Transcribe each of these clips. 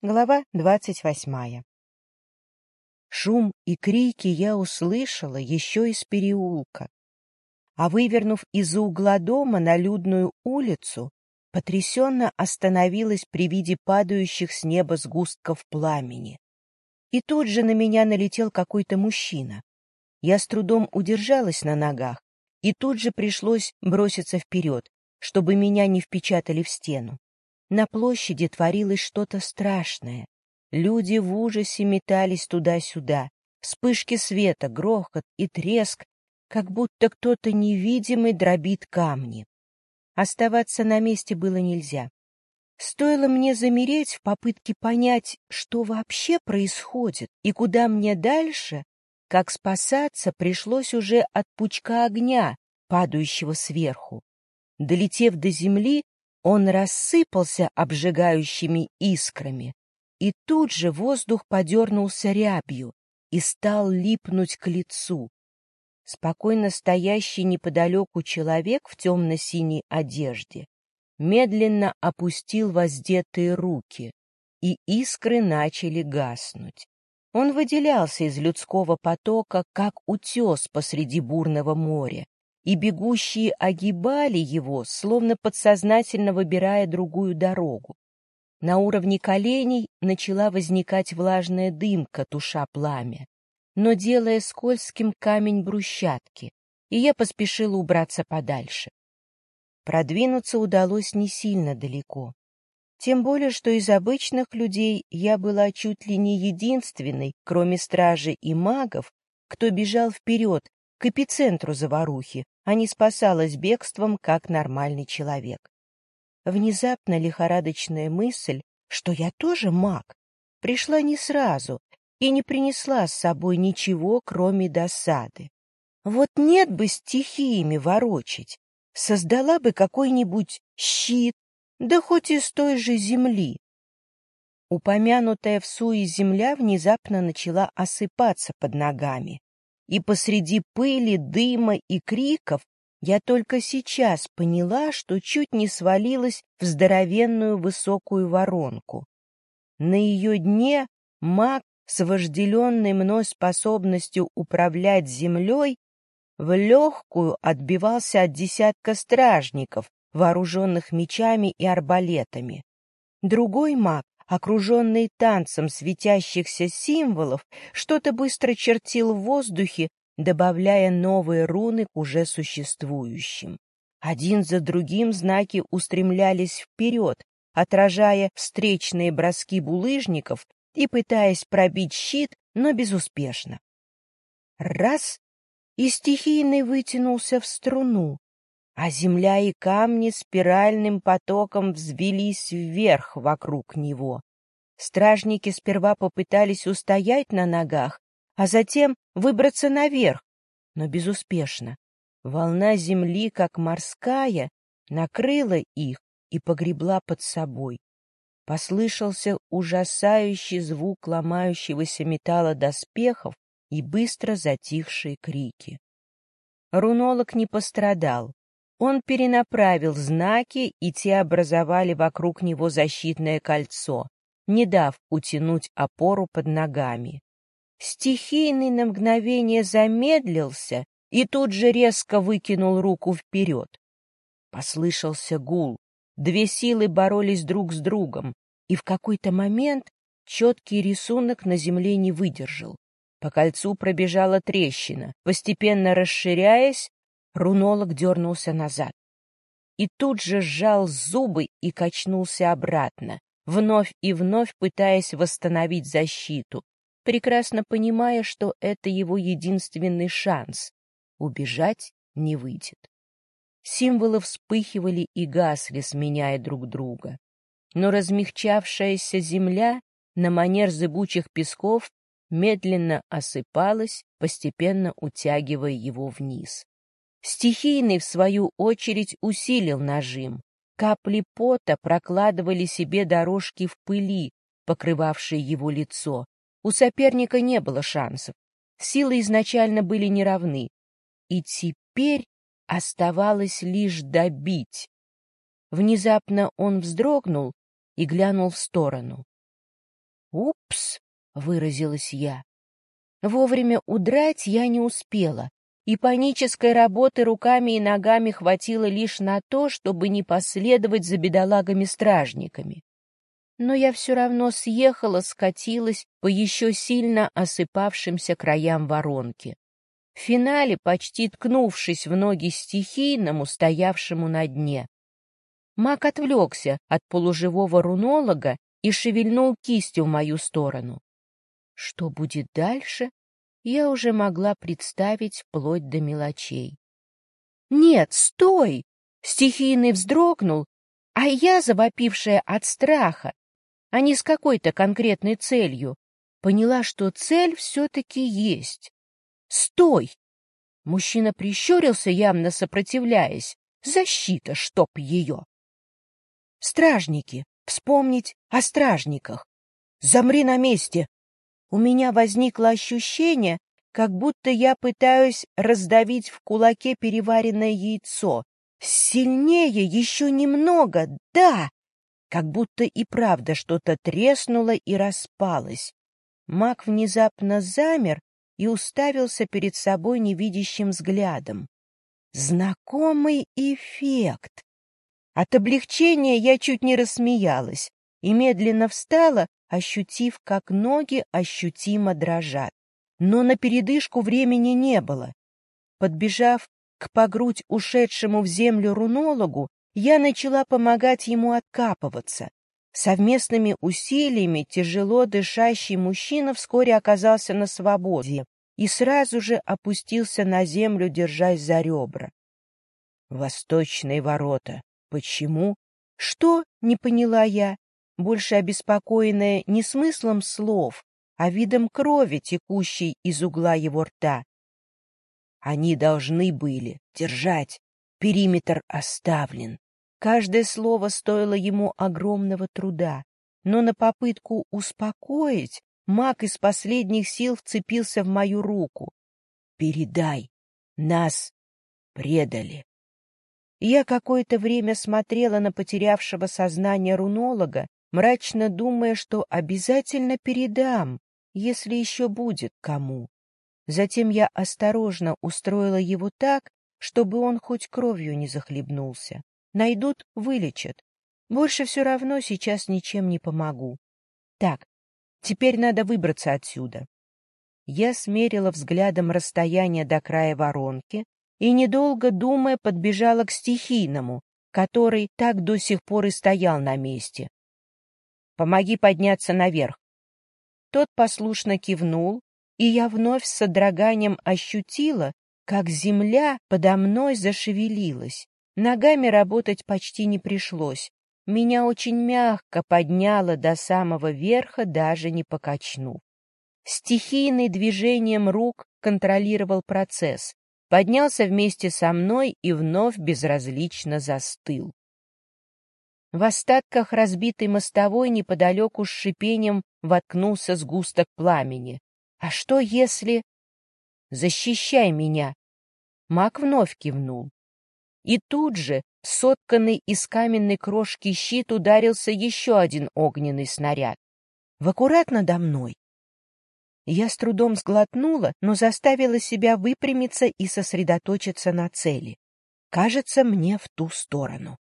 Глава двадцать восьмая. Шум и крики я услышала еще из переулка, а вывернув из-за угла дома на людную улицу, потрясенно остановилась при виде падающих с неба сгустков пламени. И тут же на меня налетел какой-то мужчина. Я с трудом удержалась на ногах, и тут же пришлось броситься вперед, чтобы меня не впечатали в стену. На площади творилось что-то страшное. Люди в ужасе метались туда-сюда. Вспышки света, грохот и треск, как будто кто-то невидимый дробит камни. Оставаться на месте было нельзя. Стоило мне замереть в попытке понять, что вообще происходит и куда мне дальше, как спасаться пришлось уже от пучка огня, падающего сверху. Долетев до земли, он рассыпался обжигающими искрами, и тут же воздух подернулся рябью и стал липнуть к лицу. Спокойно стоящий неподалеку человек в темно-синей одежде медленно опустил воздетые руки, и искры начали гаснуть. Он выделялся из людского потока, как утес посреди бурного моря, и бегущие огибали его, словно подсознательно выбирая другую дорогу. На уровне коленей начала возникать влажная дымка, туша пламя, но делая скользким камень брусчатки, и я поспешила убраться подальше. Продвинуться удалось не сильно далеко. Тем более, что из обычных людей я была чуть ли не единственной, кроме стражи и магов, кто бежал вперед, к эпицентру заварухи, а не спасалась бегством, как нормальный человек. Внезапно лихорадочная мысль, что я тоже маг, пришла не сразу и не принесла с собой ничего, кроме досады. Вот нет бы стихиями ворочить, создала бы какой-нибудь щит, да хоть из той же земли. Упомянутая в суе земля внезапно начала осыпаться под ногами, и посреди пыли, дыма и криков я только сейчас поняла, что чуть не свалилась в здоровенную высокую воронку. На ее дне маг с вожделенной мной способностью управлять землей в легкую отбивался от десятка стражников, вооруженных мечами и арбалетами. Другой маг окруженный танцем светящихся символов, что-то быстро чертил в воздухе, добавляя новые руны к уже существующим. Один за другим знаки устремлялись вперед, отражая встречные броски булыжников и пытаясь пробить щит, но безуспешно. Раз — и стихийный вытянулся в струну, а земля и камни спиральным потоком взвелись вверх вокруг него. Стражники сперва попытались устоять на ногах, а затем выбраться наверх, но безуспешно. Волна земли, как морская, накрыла их и погребла под собой. Послышался ужасающий звук ломающегося металла доспехов и быстро затихшие крики. Рунолог не пострадал. Он перенаправил знаки, и те образовали вокруг него защитное кольцо, не дав утянуть опору под ногами. Стихийный на мгновение замедлился и тут же резко выкинул руку вперед. Послышался гул. Две силы боролись друг с другом, и в какой-то момент четкий рисунок на земле не выдержал. По кольцу пробежала трещина. Постепенно расширяясь, Рунолог дернулся назад. И тут же сжал зубы и качнулся обратно, вновь и вновь пытаясь восстановить защиту, прекрасно понимая, что это его единственный шанс. Убежать не выйдет. Символы вспыхивали и гасли, сменяя друг друга. Но размягчавшаяся земля на манер зыбучих песков медленно осыпалась, постепенно утягивая его вниз. Стихийный, в свою очередь, усилил нажим. Капли пота прокладывали себе дорожки в пыли, покрывавшей его лицо. У соперника не было шансов. Силы изначально были неравны. И теперь оставалось лишь добить. Внезапно он вздрогнул и глянул в сторону. «Упс!» — выразилась я. Вовремя удрать я не успела, и панической работы руками и ногами хватило лишь на то, чтобы не последовать за бедолагами-стражниками. Но я все равно съехала, скатилась по еще сильно осыпавшимся краям воронки. В финале, почти ткнувшись в ноги стихийному, стоявшему на дне. Мак отвлекся от полуживого рунолога и шевельнул кистью в мою сторону. Что будет дальше, я уже могла представить вплоть до мелочей. «Нет, стой!» — стихийный вздрогнул, а я, завопившая от страха, а не с какой-то конкретной целью, поняла, что цель все-таки есть. «Стой!» Мужчина прищурился, явно сопротивляясь. «Защита, чтоб ее!» «Стражники! Вспомнить о стражниках! Замри на месте!» У меня возникло ощущение, как будто я пытаюсь раздавить в кулаке переваренное яйцо. Сильнее, еще немного, да! Как будто и правда что-то треснуло и распалось. Маг внезапно замер и уставился перед собой невидящим взглядом. Знакомый эффект! От облегчения я чуть не рассмеялась и медленно встала, ощутив, как ноги ощутимо дрожат. Но на передышку времени не было. Подбежав к погрудь ушедшему в землю рунологу, я начала помогать ему откапываться. Совместными усилиями тяжело дышащий мужчина вскоре оказался на свободе и сразу же опустился на землю, держась за ребра. «Восточные ворота. Почему?» «Что?» — не поняла я больше обеспокоенная не смыслом слов, а видом крови, текущей из угла его рта. Они должны были держать. Периметр оставлен. Каждое слово стоило ему огромного труда, но на попытку успокоить маг из последних сил вцепился в мою руку. «Передай, нас предали». Я какое-то время смотрела на потерявшего сознание рунолога, мрачно думая, что обязательно передам, если еще будет кому. Затем я осторожно устроила его так, чтобы он хоть кровью не захлебнулся. Найдут — вылечат. Больше все равно сейчас ничем не помогу. Так, теперь надо выбраться отсюда. Я смерила взглядом расстояние до края воронки и, недолго думая, подбежала к стихийному, который так до сих пор и стоял на месте. Помоги подняться наверх. Тот послушно кивнул, и я вновь с содроганием ощутила, как земля подо мной зашевелилась. Ногами работать почти не пришлось. Меня очень мягко подняло до самого верха, даже не покачнув. Стихийный движением рук контролировал процесс, поднялся вместе со мной и вновь безразлично застыл. В остатках разбитой мостовой неподалеку с шипением воткнулся сгусток пламени. А что если... «Защищай меня!» Маг вновь кивнул. И тут же, сотканный из каменной крошки щит, ударился еще один огненный снаряд. В аккурат надо мной. Я с трудом сглотнула, но заставила себя выпрямиться и сосредоточиться на цели. Кажется, мне в ту сторону.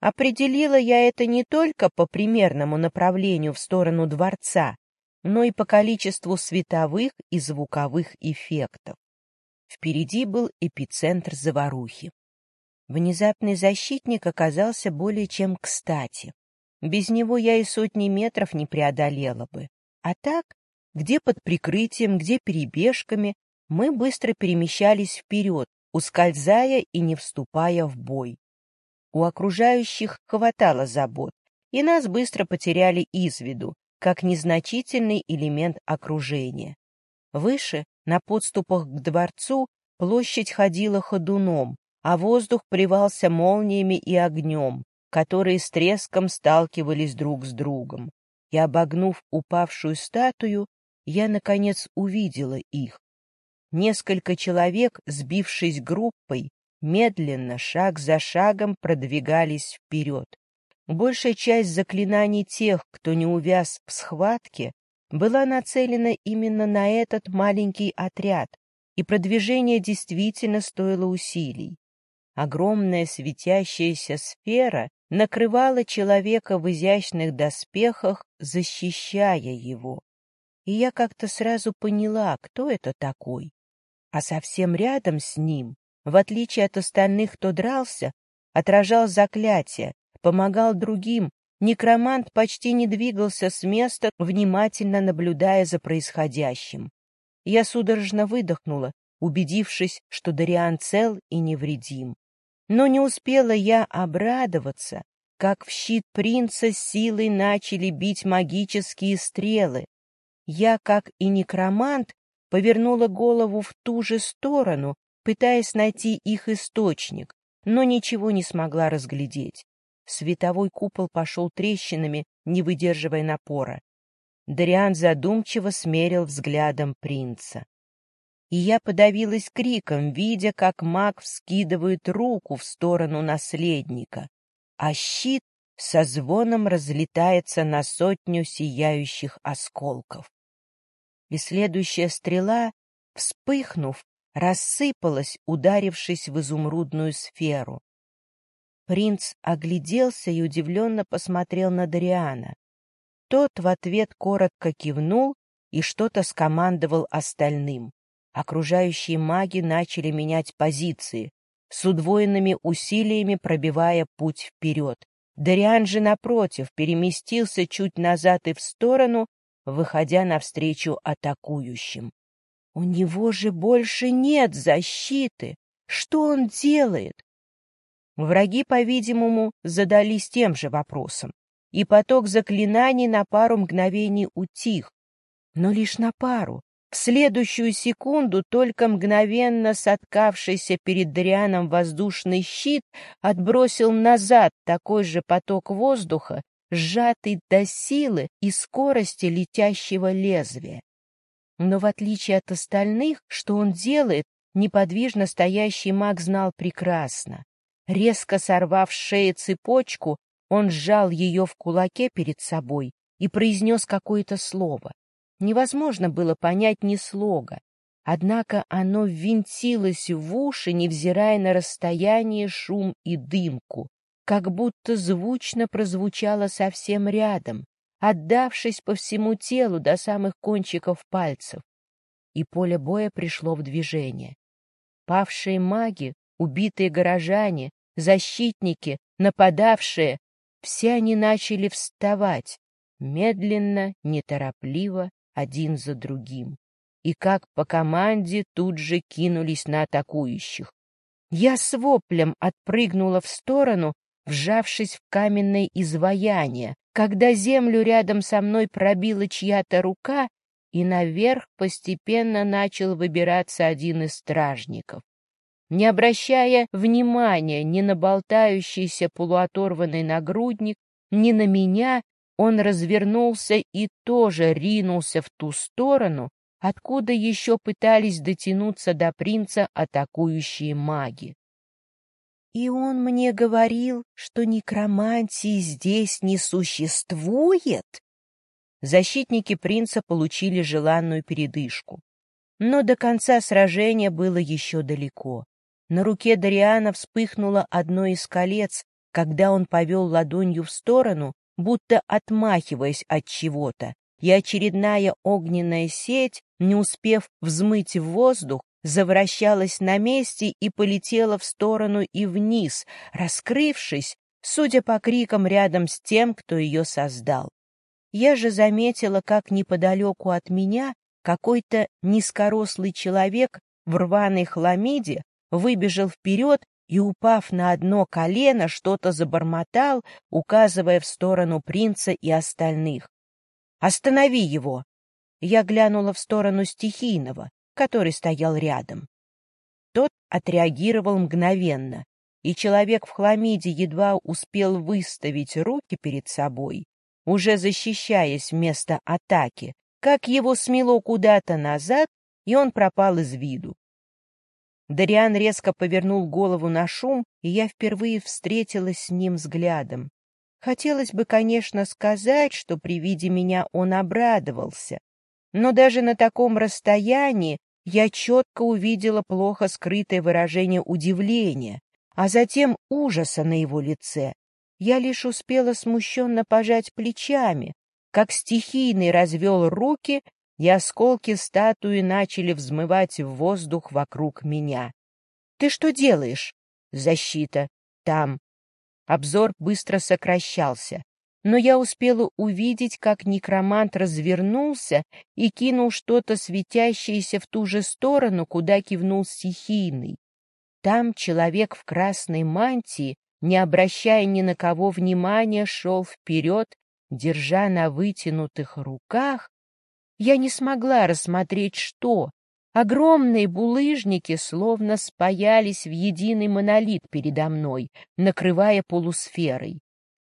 Определила я это не только по примерному направлению в сторону дворца, но и по количеству световых и звуковых эффектов. Впереди был эпицентр заварухи. Внезапный защитник оказался более чем кстати. Без него я и сотни метров не преодолела бы. А так, где под прикрытием, где перебежками, мы быстро перемещались вперед, ускользая и не вступая в бой. У окружающих хватало забот, и нас быстро потеряли из виду, как незначительный элемент окружения. Выше, на подступах к дворцу, площадь ходила ходуном, а воздух привался молниями и огнем, которые с треском сталкивались друг с другом. И, обогнув упавшую статую, я, наконец, увидела их. Несколько человек, сбившись группой, медленно, шаг за шагом продвигались вперед. Большая часть заклинаний тех, кто не увяз в схватке, была нацелена именно на этот маленький отряд, и продвижение действительно стоило усилий. Огромная светящаяся сфера накрывала человека в изящных доспехах, защищая его. И я как-то сразу поняла, кто это такой. А совсем рядом с ним, в отличие от остальных, кто дрался, отражал заклятие, помогал другим, некромант почти не двигался с места, внимательно наблюдая за происходящим. Я судорожно выдохнула, убедившись, что Дариан цел и невредим. Но не успела я обрадоваться, как в щит принца силой начали бить магические стрелы. Я, как и некромант, повернула голову в ту же сторону, пытаясь найти их источник, но ничего не смогла разглядеть. Световой купол пошел трещинами, не выдерживая напора. Дариан задумчиво смерил взглядом принца и я подавилась криком, видя, как маг вскидывает руку в сторону наследника, а щит со звоном разлетается на сотню сияющих осколков. И следующая стрела, вспыхнув, рассыпалась, ударившись в изумрудную сферу. Принц огляделся и удивленно посмотрел на Дариана. Тот в ответ коротко кивнул и что-то скомандовал остальным. Окружающие маги начали менять позиции, с удвоенными усилиями пробивая путь вперед. Дариан же, напротив, переместился чуть назад и в сторону, выходя навстречу атакующим. У него же больше нет защиты. Что он делает? Враги, по-видимому, задались тем же вопросом, и поток заклинаний на пару мгновений утих, но лишь на пару, в следующую секунду только мгновенно соткавшийся перед Дрианом воздушный щит отбросил назад такой же поток воздуха, сжатый до силы и скорости летящего лезвия. Но в отличие от остальных, что он делает, неподвижно стоящий маг знал прекрасно. Резко сорвав с шеи цепочку, он сжал ее в кулаке перед собой и произнес какое-то слово. Невозможно было понять ни слога, однако оно ввинтилось в уши, невзирая на расстояние, шум и дымку, как будто звучно прозвучало совсем рядом, отдавшись по всему телу до самых кончиков пальцев. И поле боя пришло в движение. Павшие маги, убитые горожане, защитники, нападавшие — все они начали вставать, медленно, неторопливо, один за другим, и как по команде тут же кинулись на атакующих. Я с воплем отпрыгнула в сторону, вжавшись в каменное изваяние, когда землю рядом со мной пробила чья-то рука, и наверх постепенно начал выбираться один из стражников. Не обращая внимания ни на болтающийся полуоторванный нагрудник, ни на меня, он развернулся и тоже ринулся в ту сторону, откуда еще пытались дотянуться до принца атакующие маги. И он мне говорил, что некромантии здесь не существует? Защитники принца получили желанную передышку. Но до конца сражения было еще далеко. На руке Дариана вспыхнуло одно из колец, когда он повел ладонью в сторону, будто отмахиваясь от чего-то, и очередная огненная сеть, не успев взмыть в воздух, завращалась на месте и полетела в сторону и вниз, раскрывшись, судя по крикам рядом с тем, кто ее создал. Я же заметила, как неподалеку от меня какой-то низкорослый человек в рваной хламиде выбежал вперед и, упав на одно колено, что-то забормотал, указывая в сторону принца и остальных. «Останови его!» Я глянула в сторону стихийного, который стоял рядом. Тот отреагировал мгновенно, и человек в хламиде едва успел выставить руки перед собой, уже защищаясь вместо атаки, как его смело куда-то назад, и он пропал из виду. Дариан резко повернул голову на шум, и я впервые встретилась с ним взглядом. Хотелось бы, конечно, сказать, что при виде меня он обрадовался, но даже на таком расстоянии я четко увидела плохо скрытое выражение удивления, а затем ужаса на его лице. Я лишь успела смущенно пожать плечами, как стихийный развел руки, и осколки статуи начали взмывать в воздух вокруг меня. — Ты что делаешь? — Защита. Там. Обзор быстро сокращался, но я успела увидеть, как некромант развернулся и кинул что-то светящееся в ту же сторону, куда кивнул стихийный. Там человек в красной мантии, не обращая ни на кого внимания, шел вперед, держа на вытянутых руках. Я не смогла рассмотреть, что. Огромные булыжники словно спаялись в единый монолит передо мной, накрывая полусферой.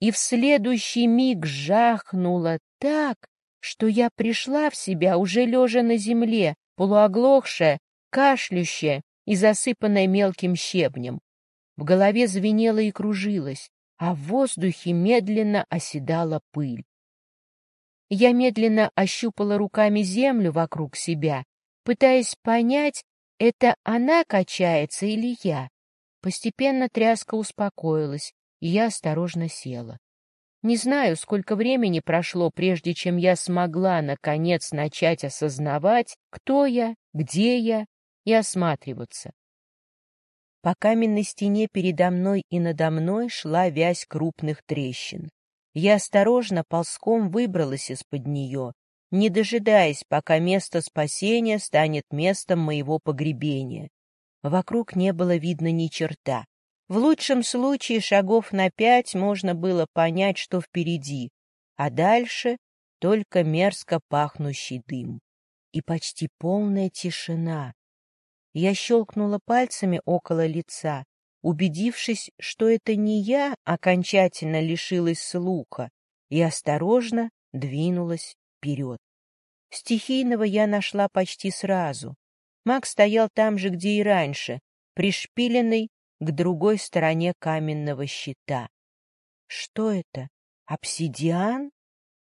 И в следующий миг жахнуло так, что я пришла в себя, уже лежа на земле, полуоглохшая, кашлющая и засыпанная мелким щебнем. В голове звенело и кружилось, а в воздухе медленно оседала пыль. Я медленно ощупала руками землю вокруг себя, пытаясь понять, это она качается или я. Постепенно тряска успокоилась, и я осторожно села. Не знаю, сколько времени прошло, прежде чем я смогла, наконец, начать осознавать, кто я, где я и осматриваться. По каменной стене передо мной и надо мной шла вязь крупных трещин. Я осторожно ползком выбралась из-под нее, не дожидаясь, пока место спасения станет местом моего погребения. Вокруг не было видно ни черта. В лучшем случае шагов на пять можно было понять, что впереди, а дальше только мерзко пахнущий дым и почти полная тишина. Я щелкнула пальцами около лица, убедившись, что это не я окончательно лишилась слуха, и осторожно двинулась вперед. Стихийного я нашла почти сразу. Маг стоял там же, где и раньше, пришпиленный к другой стороне каменного щита. Что это? Обсидиан?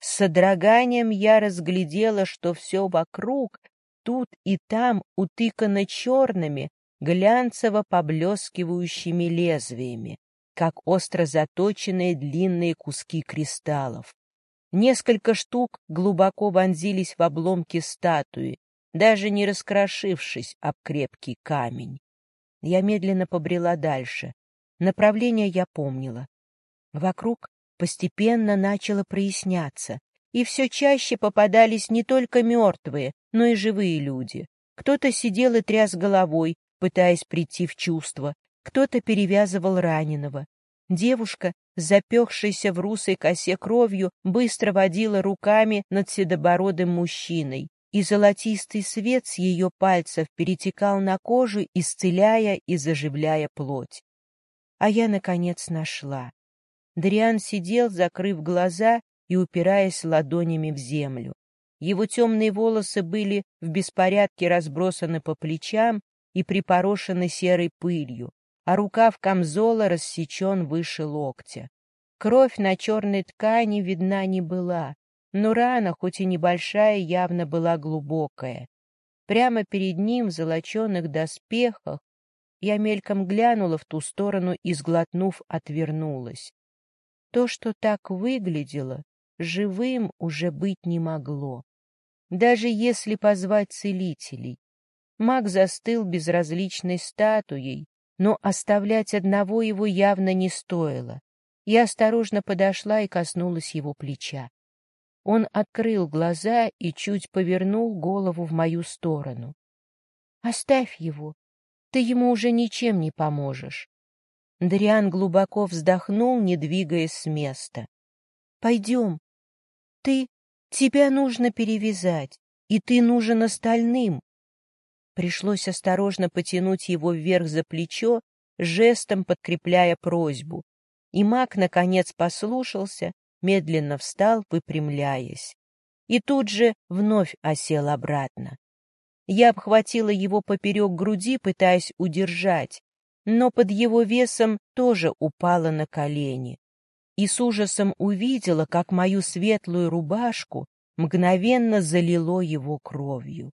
С содроганием я разглядела, что все вокруг, тут и там, утыкано черными, глянцево поблескивающими лезвиями, как остро заточенные длинные куски кристаллов. Несколько штук глубоко вонзились в обломки статуи, даже не раскрошившись об крепкий камень. Я медленно побрела дальше. Направление я помнила. Вокруг постепенно начало проясняться, и все чаще попадались не только мертвые, но и живые люди. Кто-то сидел и тряс головой, пытаясь прийти в чувство, кто-то перевязывал раненого. Девушка, запекшаяся в русой косе кровью, быстро водила руками над седобородым мужчиной, и золотистый свет с ее пальцев перетекал на кожу, исцеляя и заживляя плоть. А я, наконец, нашла. Дриан сидел, закрыв глаза и упираясь ладонями в землю. Его темные волосы были в беспорядке разбросаны по плечам и припорошены серой пылью, а рукав камзола рассечен выше локтя. Кровь на черной ткани видна не была, но рана, хоть и небольшая, явно была глубокая. Прямо перед ним в золоченых доспехах я мельком глянула в ту сторону и, сглотнув, отвернулась. То, что так выглядело, живым уже быть не могло. Даже если позвать целителей. Маг застыл безразличной статуей, но оставлять одного его явно не стоило. Я осторожно подошла и коснулась его плеча. Он открыл глаза и чуть повернул голову в мою сторону. — Оставь его, ты ему уже ничем не поможешь. Дриан глубоко вздохнул, не двигаясь с места. — Пойдем. Ты... Тебя нужно перевязать, и ты нужен остальным. Пришлось осторожно потянуть его вверх за плечо, жестом подкрепляя просьбу. И маг, наконец, послушался, медленно встал, выпрямляясь. И тут же вновь осел обратно. Я обхватила его поперек груди, пытаясь удержать, но под его весом тоже упала на колени. и с ужасом увидела, как мою светлую рубашку мгновенно залило его кровью.